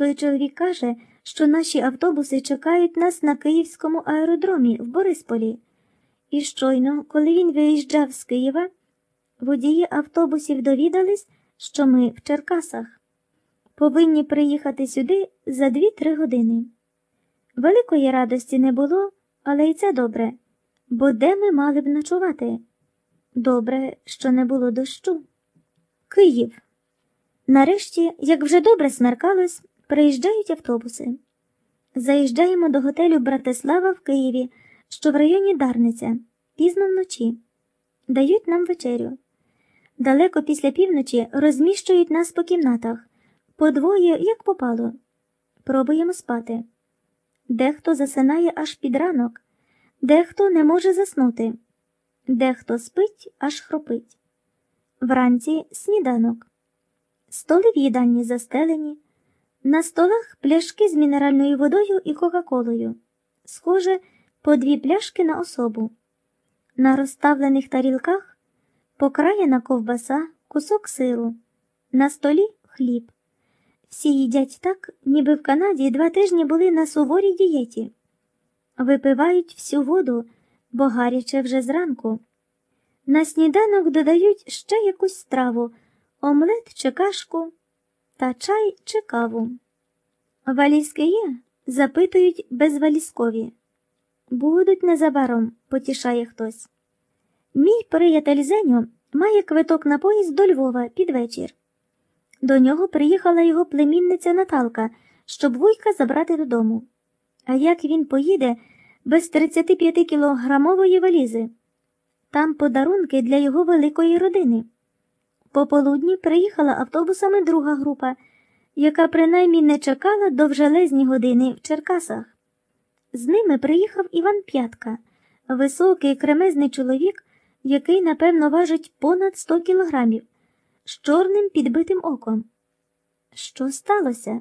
Той чоловік каже, що наші автобуси чекають нас на Київському аеродромі в Борисполі. І щойно, коли він виїжджав з Києва, водії автобусів довідались, що ми в Черкасах. Повинні приїхати сюди за 2-3 години. Великої радості не було, але й це добре, бо де ми мали б ночувати? Добре, що не було дощу. Київ. Нарешті, як вже добре смеркалось, приїжджають автобуси. Заїжджаємо до готелю Братислава в Києві, що в районі Дарниця, пізно вночі. Дають нам вечерю. Далеко після півночі розміщують нас по кімнатах, по двоє, як попало. Пробуємо спати. Дехто засинає аж під ранок, дехто не може заснути, дехто спить, аж хропить. Вранці сніданок. Столи в їдальні застелені, на столах пляшки з мінеральною водою і Кока-Колою. Схоже, по дві пляшки на особу. На розставлених тарілках покраєна ковбаса, кусок сиру, на столі хліб. Всі їдять так, ніби в Канаді два тижні були на суворій дієті. Випивають всю воду, бо гаряче вже зранку. На сніданок додають ще якусь страву, омлет чи кашку, та чай чи каву. Валізки є? запитують безвалізкові. Будуть незабаром, потішає хтось. Мій приятель Зеню має квиток на поїзд до Львова під вечір. До нього приїхала його племінниця Наталка, щоб вуйка забрати додому. А як він поїде без 35 кілограмової валізи? Там подарунки для його великої родини. Пополудні приїхала автобусами друга група, яка принаймні не чекала довжелезні години в Черкасах. З ними приїхав Іван П'ятка, високий кремезний чоловік, який, напевно, важить понад 100 кілограмів, з чорним підбитим оком. Що сталося?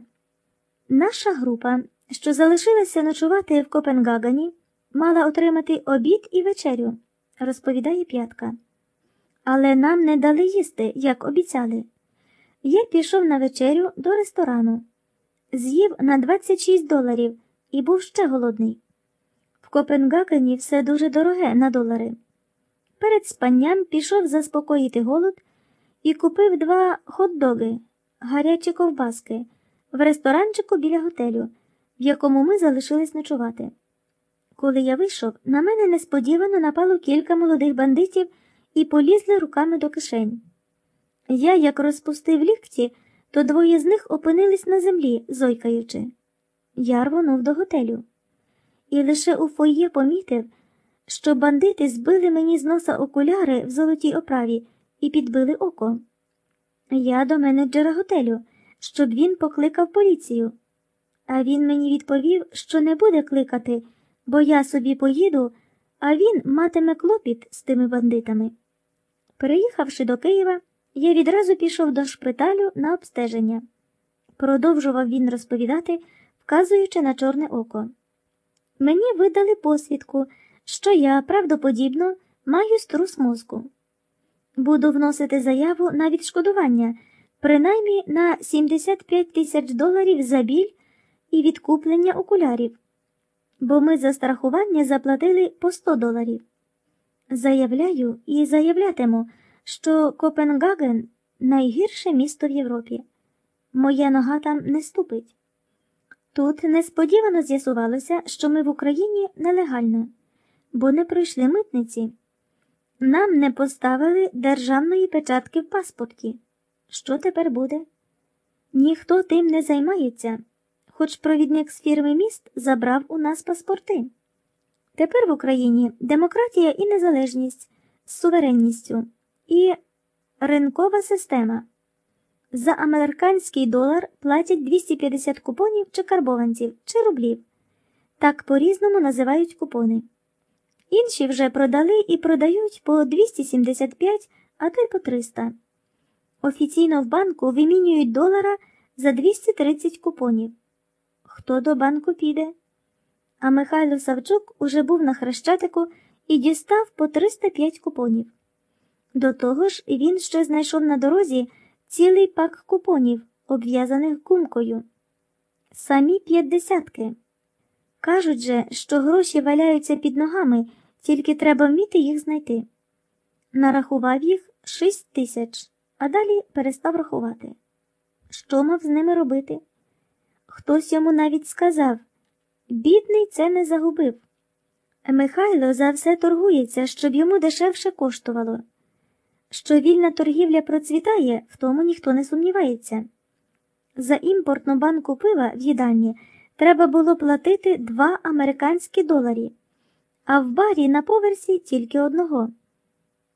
Наша група, що залишилася ночувати в Копенгагені, мала отримати обід і вечерю, розповідає п'ятка. Але нам не дали їсти, як обіцяли. Я пішов на вечерю до ресторану, з'їв на 26 доларів і був ще голодний. В Копенгагені все дуже дороге на долари. Перед спанням пішов заспокоїти голод і купив два хот-доги, гарячі ковбаски, в ресторанчику біля готелю, в якому ми залишились ночувати. Коли я вийшов, на мене несподівано напало кілька молодих бандитів і полізли руками до кишень. Я, як розпустив лікті, то двоє з них опинились на землі, зойкаючи. Я рвонув до готелю. І лише у фоє помітив, що бандити збили мені з носа окуляри в золотій оправі і підбили око. Я до менеджера готелю, щоб він покликав поліцію. А він мені відповів, що не буде кликати, бо я собі поїду, а він матиме клопіт з тими бандитами. Переїхавши до Києва, я відразу пішов до шпиталю на обстеження. Продовжував він розповідати, вказуючи на чорне око. Мені видали посвідку, що я правдоподібно маю струс мозку. Буду вносити заяву на відшкодування, принаймні на 75 тисяч доларів за біль і відкуплення окулярів, бо ми за страхування заплатили по 100 доларів. Заявляю і заявлятиму, що Копенгаген найгірше місто в Європі. Моя нога там не ступить. Тут несподівано з'ясувалося, що ми в Україні нелегально, бо не пройшли митниці. Нам не поставили державної печатки в паспорті. Що тепер буде? Ніхто тим не займається, хоч провідник з фірми міст забрав у нас паспорти. Тепер в Україні демократія і незалежність з суверенністю і ринкова система. За американський долар платять 250 купонів чи карбованців чи рублів. Так по-різному називають купони. Інші вже продали і продають по 275, а то й по 300. Офіційно в банку вимінюють долара за 230 купонів. Хто до банку піде? А Михайло Савчук уже був на хрещатику і дістав по 305 купонів. До того ж, він ще знайшов на дорозі цілий пак купонів, обв'язаних гумкою. Самі п'ятдесятки. Кажуть же, що гроші валяються під ногами, тільки треба вміти їх знайти. Нарахував їх шість тисяч, а далі перестав рахувати. Що мав з ними робити? Хтось йому навіть сказав бідний це не загубив. Михайло за все торгується, щоб йому дешевше коштувало. Що вільна торгівля процвітає, в тому ніхто не сумнівається. За імпортну банку пива в їдальні треба було платити два американські доларі, а в барі на поверсі тільки одного.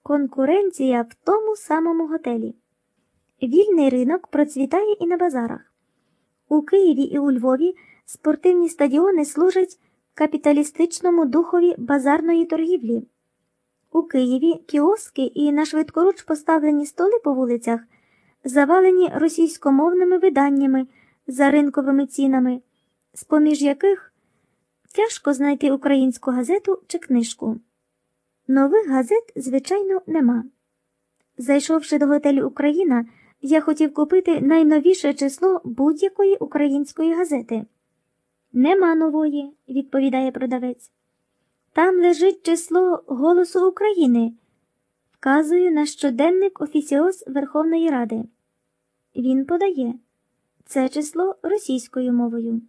Конкуренція в тому самому готелі. Вільний ринок процвітає і на базарах. У Києві і у Львові спортивні стадіони служать капіталістичному духові базарної торгівлі. У Києві кіоски і на швидкоруч поставлені столи по вулицях завалені російськомовними виданнями за ринковими цінами, з поміж яких тяжко знайти українську газету чи книжку. Нових газет, звичайно, нема. Зайшовши до готелю Україна, я хотів купити найновіше число будь-якої української газети. Нема нової, відповідає продавець. Там лежить число Голосу України. Вказую на щоденник офіціоз Верховної Ради. Він подає це число російською мовою.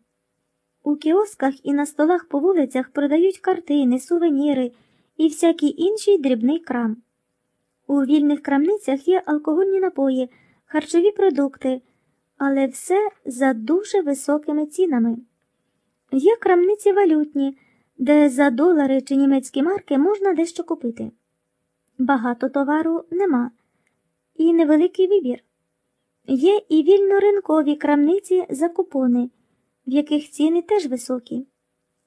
У кіосках і на столах по вулицях продають картини, сувеніри і всякий інший дрібний крам. У вільних крамницях є алкогольні напої, харчові продукти, але все за дуже високими цінами. Є крамниці валютні, де за долари чи німецькі марки можна дещо купити. Багато товару нема, і невеликий вибір. Є і вільноринкові крамниці за купони, в яких ціни теж високі.